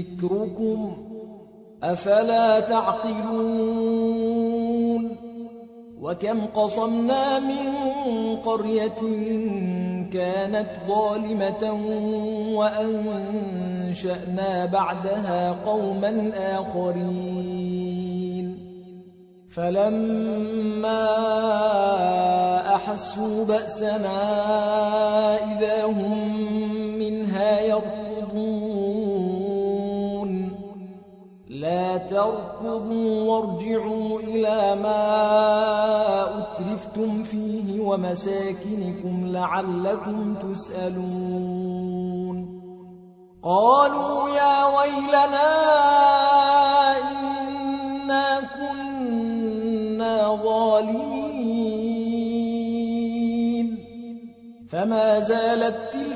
ذكركم أفلا تعقلون وكم قصمنا من قرية كانت ظالمة وأنشأنا بعدها قوما آخرين فلما أحسوا بأسنا إذا هم لا تركضوا وارجعوا إلى ما أترفتم فيه ومساكنكم لعلكم تسألون. قالوا يا ويلنا إنا كنا ظالمين. فما زالت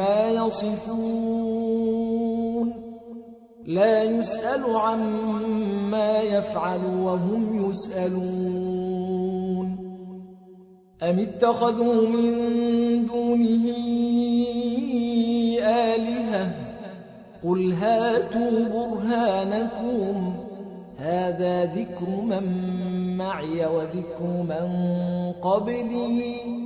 يصفون. لا يسأل عما يفعل وهم يسألون. أم اتخذوا من دونه آلهة؟ قل هاتوا برهانكم. هذا ذكر من معي وذكر من قبلي.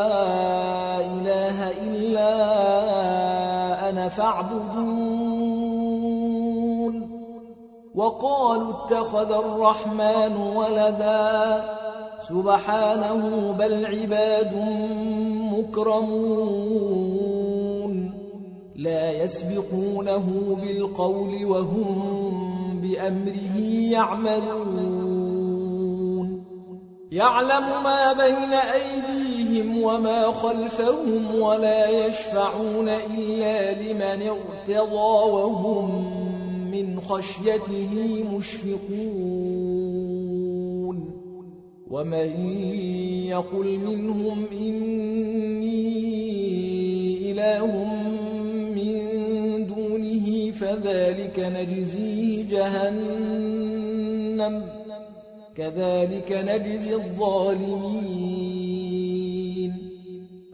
أنا فاعبدون وقالوا اتخذ الرحمن ولدا. سبحانه بل عباد مكرمون. لا يسبقونه بالقول وهم بأمره يعملون. يعلم ما بين أيديهم وما خلفهم ولا يشفعون إلا لمن ارتضى وهم من خشيته مشفقون. ومن يقل منهم إني إله من دونه فذلك نجزيه جهنم كذلك نجزي الظالمين.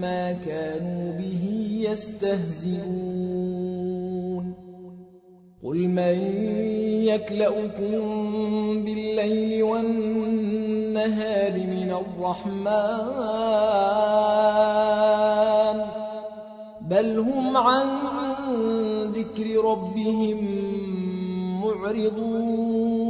ما كانوا به يستهزئون. قل من يكلؤكم بالليل والنهار من الرحمن بل هم عن ذكر ربهم معرضون.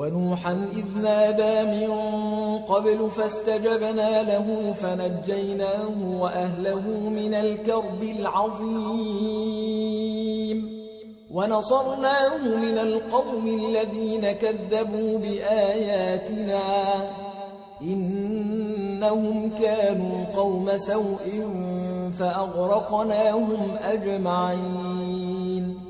ونوحا إذ نادى من قبل فاستجبنا له فنجيناه وأهله من الكرب العظيم. ونصرناه من القوم الذين كذبوا بآياتنا. إنهم كانوا قوم سوء فأغرقناهم أجمعين.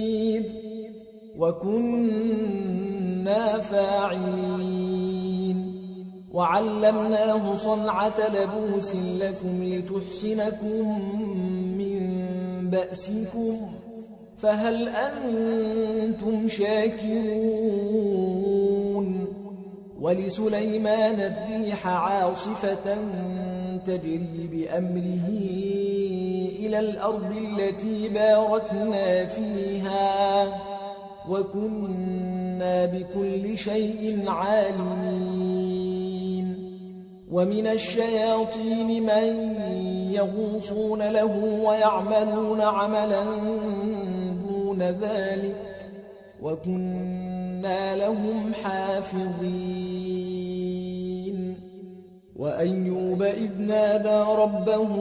وكنا فاعلين. وعلمناه صنعة لبوس لكم لتحسنكم من بأسكم. فهل أنتم شاكرون؟ ولسليمان الريح عاصفة تجري بأمره إلى الأرض التي باركنا فيها. وكنا بكل شيء عالمين. ومن الشياطين من يغوصون له ويعملون عملا دون ذلك وكنا لهم حافظين. وأيوب إذ نادى ربه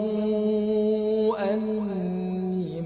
أني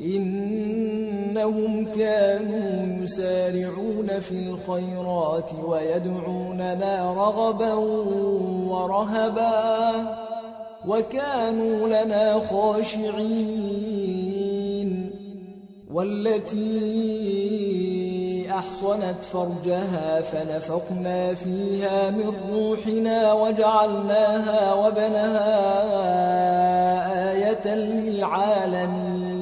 إنهم كانوا يسارعون في الخيرات ويدعوننا رغبا ورهبا وكانوا لنا خاشعين والتي أحصنت فرجها فنفخنا فيها من روحنا وجعلناها وبنها آية للعالمين